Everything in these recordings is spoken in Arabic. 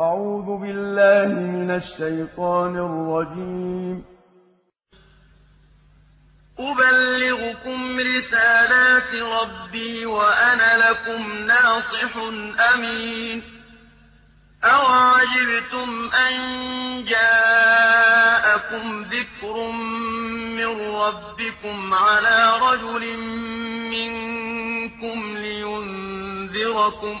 أعوذ بالله من الشيطان الرجيم. أبلغكم رسالات ربي وأنا لكم ناصح أمين. أوعجبتم أن جاءكم ذكر من ربكم على رجل منكم لينذركم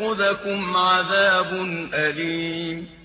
فيأخذكم عذاب أليم